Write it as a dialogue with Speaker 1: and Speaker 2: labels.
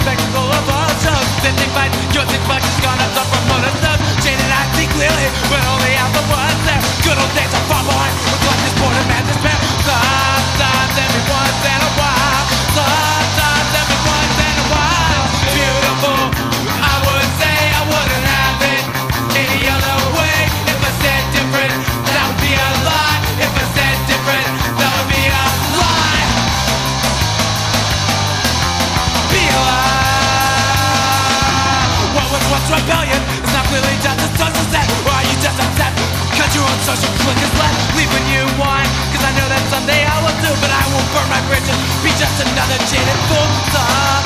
Speaker 1: spectacle. what's rebellion? It's not clearly just the sun's set Or are you just upset? Cause your own social clique is left. Leaving you wine. Cause I know that someday I will do But I won't burn my bridges. Be just another jaded fool.